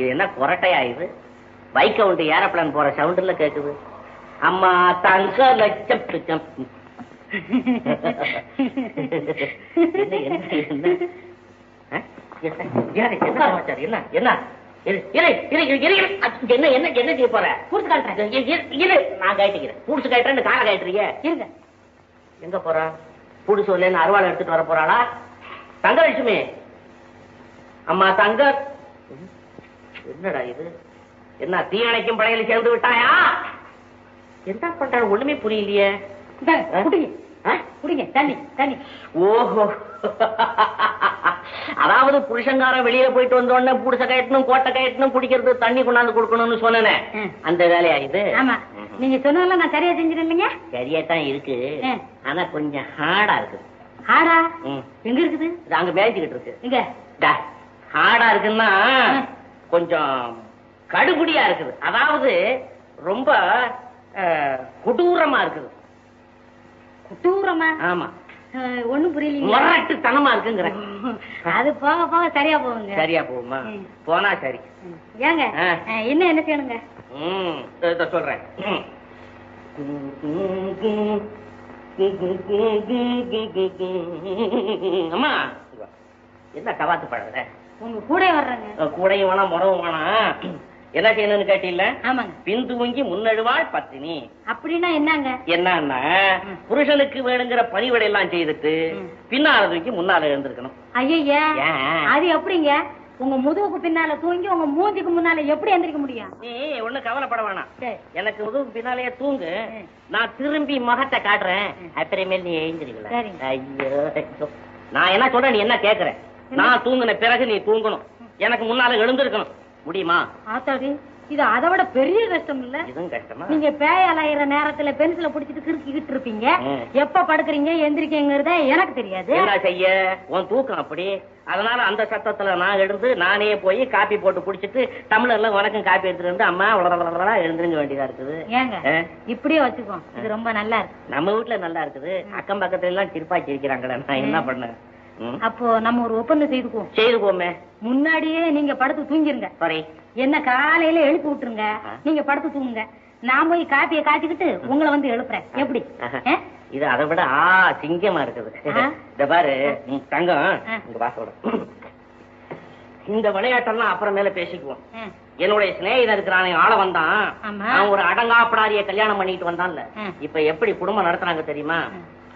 இது என்ன கொரட்டையா இது? பைக் உண்டு ஏரோப்ளான் போற சவுண்டுல கேக்குது. அம்மா தங்க லட்சம் லட்சம். என்ன என்ன செய்ய போற? கூட்டு காட்டுறேன் இரு. நான் கட்டிக்கிறேன் புடிச்சு கட்டுறேன்னு காலை கட்டுறீங்க இருங்க. எங்க போறா? புடிச்சு வரலன்னு அருவாள் எடுத்துட்டு வர போறாளா? தங்கலட்சுமி அம்மா தங்க. என்னடா இது? என்ன தீயணைக்கும் படையில சேர்ந்து விட்டாயா? என்ன பண்ற ஒண்ணுமே புரியலையே. குடிங்க. தண்ணி தண்ணி. ஓஹோ. அதாவது புருஷங்காரன் வெளியில போயிட்டு வந்த உடனே புடிச்ச கயட்டணும் கோட்டை கயட்டணும் குடிக்கிறது தண்ணி கொண்டாந்து கொடுக்கணும்னு சொன்னனே. அந்த வேலையா இது? ஆமா. நீங்க சொன்னதெல்லாம் நான் சரியா இல்லைங்க சரியா தான் இருக்கு. ஆனா கொஞ்சம் ஹார்டா இருக்கு. ம். எங்க இருக்குது? அங்க மேய்ச்சிக்கிட்டு இருக்கு. இங்க. ஹார்டா இருக்குன்னா. கொஞ்சம் கடுபுடியா இருக்குது. அதாவது ரொம்ப கொடூரமா இருக்குது. குட்டூரமா ஆமா. ஒண்ணும் புரியலீங்க முரட்டு தனமா இருக்குங்கிற. அது போக போக சரியா போகுங்க. சரியா போகுமா. போனா சரி. ஏங்க இன்னும் என்ன செய்யணுங்க? சொல்றேன். அம்மா. என்ன கவாத்து பழகுற? உங்க கூட வர்றேங்க கூடையும் வேணாம் முறவும் வேணாம் என்ன செய்யணும்னு கேட்டீங்கள ஆமாங்க பிந்துவங்கி முன்னழுவாள் பத்தினி அப்படின்னா என்னங்க என்னன்னா. புருஷனுக்கு வேணுங்கிற பணிவிடை எல்லாம் செய்துட்டு. பின்னால தூக்கி முன்னால எழுந்திருக்கணும் ஐயா? அது எப்படிங்க உங்க முதுகுக்கு பின்னால தூங்கி உங்க மூஞ்சிக்கு முன்னால எப்படி எந்திரிக்க முடியும் நீ ஒண்ணு கவலைப்பட வேணாம். எனக்கு முதுகு பின்னாலேயே தூங்கு. நான் திரும்பி முகத்தை காட்டுறேன். அப்புறமேல் நீ எழுந்திருக்கல. ஐயோ. நான் என்ன சொல்றேன் நீ என்ன கேக்குற நான் தூங்குன பிறகு நீ தூங்கணும். எனக்கு முன்னால எழுந்திருக்கணும். முடியுமா? ஆத்தாடி இது அதை விட பெரிய கஷ்டம் இல்ல? இதுவும் கஷ்டமா? நீங்க பேய் அலையிற நேரத்துல பென்சில புடிச்சிட்டு கிறுக்கிக்கிட்டு இருப்பீங்க. எப்ப படுக்குறீங்க எந்திரிக்கங்கிறத எனக்கு தெரியாது. என்ன செய்ய? உன் தூக்கம் அப்படி. அதனால அந்த சத்தத்துல நான் எழுந்து நானே போய் காப்பி போட்டு குடிச்சிட்டு டம்ளர்ல உனக்கும் காப்பி எடுத்துட்டு வந்து அம்மா உலகளா எழுந்திருங்க வேண்டியதா இருக்குது. ஏங்க? இப்படியே வச்சுக்கோ. இது ரொம்ப நல்லா இருக்கு. நம்ம வீட்டுல நல்லா இருக்குது. அக்கம் பக்கத்துல எல்லாம் சிரிப்பா சிரிக்கிறாங்களே. நான் என்ன பண்ணேன். அப்போ நம்ம ஒரு ஒப்பந்தம் செய்துக்குவோம். செய்து போமே முன்னாடியே நீங்க படுத்து தூங்கிருங்க. என்ன காலையில எழுப்பி விட்டுருங்க. நீங்க படுத்து தூங்குங்க. நான் போய் காப்பியை காய்ச்சிக்கிட்டு உங்களை வந்து எழுப்புறேன். எப்படி? இது அதை விட ஆ சிங்கமா இருக்குது? இந்த பாரு தங்கம் ஆ. இங்க வாசோட இந்த விளையாட்டெல்லாம் அப்புறமேல பேசிக்குவோம். என்னுடைய சிநேகிதன் இருக்கிறானே ஆள வந்தான். அவன் ஒரு அடங்காப்படாரிய கல்யாணம் பண்ணிட்டு வந்தான்ல. இப்ப எப்படி குடும்பம் நடத்துறாங்க தெரியுமா.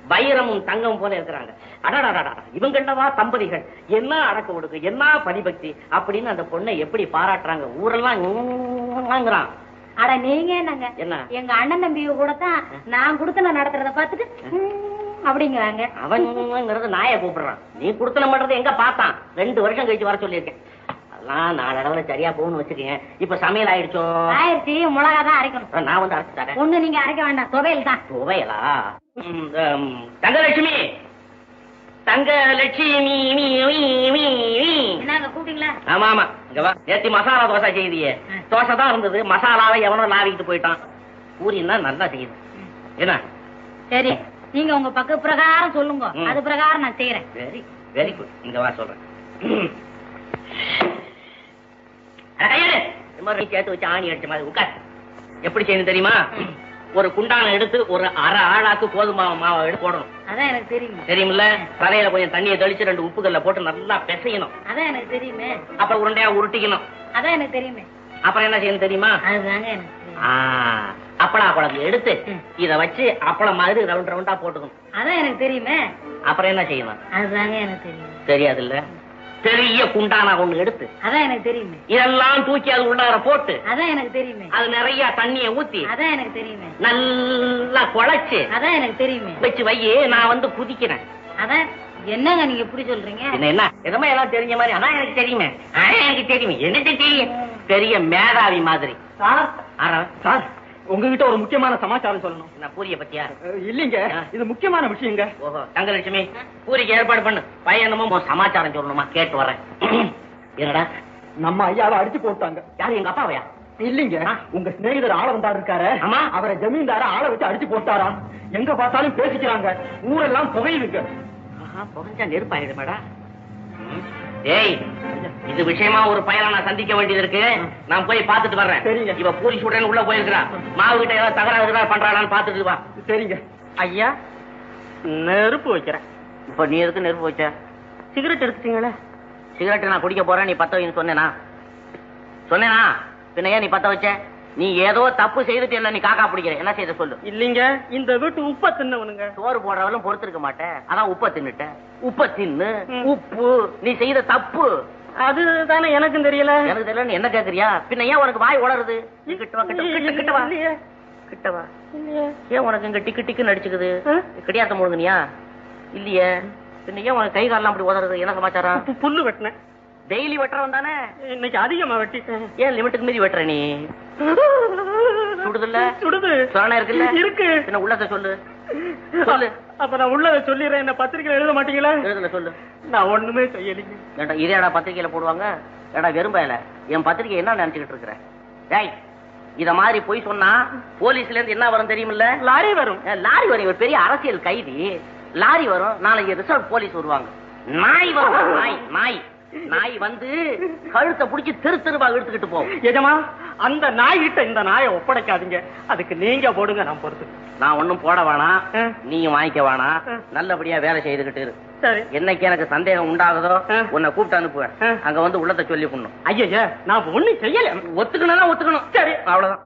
வைரமும் தங்கம் போல இருக்கிறாங்க. அடடடடா இவங்கண்டவா தம்பதிகள்? என்ன அடக்க ஒடுக்கு? என்ன பரிபக்தி? அப்படின்னு அந்த பொண்ணை எப்படி பாராட்டுறாங்க? ஊரெல்லாம் அட நீங்க என்னங்க? என்ன? எங்க அண்ணன் தம்பிய கூட தான் நான் கொடுத்தன நடத்துறத பார்த்துட்டு ம், அப்படிங்கிறாங்க. அவன்ங்கிறது நாயை கூப்பிடுறான். நீ குடுத்தன பண்றது எங்க பார்த்தான்? ரெண்டு வருஷம் கழிச்சு வர சொல்லியிருக்கேன். அதெல்லாம் நாளடவுல சரியா போகணும்னு வச்சுக்கேன் இப்ப சமையல் ஆயிடுச்சோ? ஆயிரத்தி மிளகா தான் அரைக்கணும் நான் வந்து அரைச்சு தரேன். ஒண்ணு நீங்க அரைக்க வேண்டாம் துவையல் தான் துவையலா? தங்கலட்சுமி! தங்கலட்சுமி மீ, மீ, மீ, மீ. என்னங்க கூப்பிட்டீங்களா? ஆமா ஆமா. இங்க வா. நேத்தி மசாலா தோசை செய்தியே. தோசை தான் இருந்தது. மசாலாவை எவனோ லாவிக்கிட்டு போயிட்டான். பூரின்னா நல்லா செய்யுது. என்ன? சரி நீங்க உங்க பக்க பிரகாரம் சொல்லுங்க. அது பிரகாரம் நான் செய்யறேன் வெரி வெரி குட். இங்க வா சொல்றேன். ஐயரே, இந்த மாதிரி நீ சேர்த்து வச்சு ஆணி அடிச்ச மாதிரி உட்கார். எப்படி செய்யணும் தெரியுமா? ஒரு குண்டான எடுத்து ஒரு அரை ஆளாக்கு கோதுமை மாவை எடுத்து போடணும். அதான் எனக்கு தெரியுமே. தெரியுமில்ல? தலையில கொஞ்சம் தண்ணியை தெளிச்சு ரெண்டு உப்புக்கல்ல போட்டு நல்லா பிசையணும். அதான் எனக்கு தெரியுமே. அப்புறம் உருண்டையா உருட்டிக்கணும். அதான் எனக்கு தெரியுமே. அப்புறம் என்ன செய்யணும் தெரியுமா? அதுதாங்க எனக்கு அப்பளா குழம்பு எடுத்து. இத வச்சு அப்பளம் மாதிரி ரவுண்ட் ரவுண்டா போட்டுக்கணும். அதான் எனக்கு தெரியுமே. அப்புறம் என்ன செய்யணும்? அதுதாங்க எனக்கு தெரியும். தெரியாதுல்ல? பெரிய குண்டானா ஒண்ணு எடுத்து. அதான் எனக்கு தெரியுமே. இதெல்லாம் தூக்கி அது உள்ளார போட்டு அதான் எனக்கு தெரியுமே. அது நிறைய தண்ணிய ஊத்தி அதான் எனக்கு தெரியுமே. நல்லா குழைச்சு அதான் எனக்கு தெரியுமே. வச்சு வை நான் வந்து குதிக்கிறேன். அதான் என்னங்க நீங்க இப்படி சொல்றீங்க? என்ன என்ன? எதமா எல்லாம் தெரிஞ்ச மாதிரி அதான் எனக்கு தெரியுமே. அதான் எனக்கு தெரியுமே. எனக்கு தெரியும் பெரிய மேதாவி மாதிரி. சார். சார். உங்ககிட்ட ஒரு முக்கியமான சமாச்சாரம் சொல்லணும். நான் பூரிய பத்தியா? இல்லைங்க. இது முக்கியமான விஷயங்க. ஓஹோ தங்கலட்சுமி பூரிக்கு ஏற்பாடு பண்ணு. பையனமும் சமாச்சாரம் சொல்லணுமா? கேட்டு வரேன் என்னடா? நம்ம ஐயாவை அடிச்சு போட்டாங்க. யாரு எங்க அப்பாவையா? இல்லைங்க. உங்க சிநேகிதர் ஆள வந்தாரு இருக்காரு. ஆமா. அவரை ஜமீன்தார ஆளை வச்சு அடிச்சு போட்டாரா? எங்க பார்த்தாலும் பேசிக்கிறாங்க. ஊரெல்லாம் புகையுதுங்க. புகஞ்சா நெருப்பாயிடுமாடா. ஏய் இது விஷயமா ஒரு பையனை நான் சந்திக்க வேண்டியது இருக்கு. நான் போய் பார்த்துட்டு வர்றேன். சரிங்க. இவ பூரி சுடுறேன்னு உள்ள போயிருக்கிறான் மாவு கிட்ட ஏதாவது தகராறு தகராறு பண்றாளான்னு பார்த்துட்டு வா. சரிங்க. ஐயா நெருப்பு வைக்கிறேன். இப்ப நீ எதுக்கு நெருப்பு வச்ச? சிகரெட் எடுத்துட்டீங்களே? சிகரெட் நான் குடிக்க போறேன் நீ பத்த வைன்னு சொன்னேனா? சொன்னேனா? பின்ன ஏன் நீ பத்த வச்ச? நீ ஏதோ தப்பு செய்துட்டு இல்ல நீ காக்கா பிடிக்கிற? என்ன செய்த சொல்லு. இல்லீங்க இந்த வீட்டு உப்ப தின்னவனுங்க. சோறு போடுறவளும் பொறுத்திருக்க மாட்டேன் அதான் உப்ப தின்னுட்ட. உப்ப தின்னு. உப்பு நீ செய்த தப்பு. அது தானே எனக்கும் தெரியல. எனக்கு தெரியல நீ என்ன கேக்குறியா? பின்ன ஏன் உனக்கு வாய் உளருது? நீ கிட்ட வா, கிட்ட வா, கிட்ட கிட்ட வா. இல்லையே. கிட்ட வா. இல்லையே. ஏன் உனக்கு இங்க டிக்கு டிக்குன்னு அடிச்சுக்குது? ஆ? கிடையாத முழுங்கனியா? இல்லையே. பின்ன ஏன் உனக்கு கை காலெல்லாம் அப்படி உதறது? என்ன சமாச்சாரம்? புல்லு வெட்டினேன். டெய்லி வெட்டுறவன் தானே? இன்னைக்கு அதிகமா வெட்டிட்டேன். ஏன் லிமிட்டுக்கு மீறி வெட்டுற நீ? சுடுதுல்ல? சுடுது. சொரணை இருக்குல்ல? இருக்கு. பின்ன உள்ளத சொல்லு. சொல்லு. அப்ப நான் உள்ளத சொல்லிடுறேன். என்ன பத்திரிக்கையில எழுத மாட்டீங்களா? எழுதுல சொல்லு. நான் ஒண்ணுமே செய்யலைங்க. ஏண்டா இதேடா பத்திரிக்கையில போடுவாங்க? ஏடா வெறும்பயல என் பத்திரிக்கை என்ன நினைச்சுக்கிட்டு இருக்கிற? டேய் இத மாதிரி போய் சொன்னா போலீஸ்ல இருந்து என்ன வரும் தெரியுமில்ல? லாரி வரும். லாரி வரும். இவர் பெரிய அரசியல் கைதி. லாரி வரும். நாளைக்கு ரிசர்வ் போலீஸ் வருவாங்க. நாய் வரும். நாய் நாய். நாய் வந்து கழுத்தை புடிச்சு தெரு தெருவா இழுத்துக்கிட்டு போகும். எஜமா அந்த நாய்கிட்ட இந்த நாயை ஒப்படைக்காதீங்க. அதுக்கு நீங்க போடுங்க நான் பொறுத்து. நான் ஒண்ணும் போட வேணாம். நீயும் வாங்கிக்க வேணாம். நல்லபடியா வேலை செய்துகிட்டு இரு. சரி. என்னைக்கு எனக்கு சந்தேகம் உண்டாகுதோ. உன்னை கூப்பிட்டு அனுப்புவேன். அங்க வந்து உள்ளத சொல்லி பண்ணும் ஐயா நான் ஒண்ணும் செய்யல. ஒத்துக்கணும் ஒத்துக்கணும். சரி. அவ்வளவுதான்.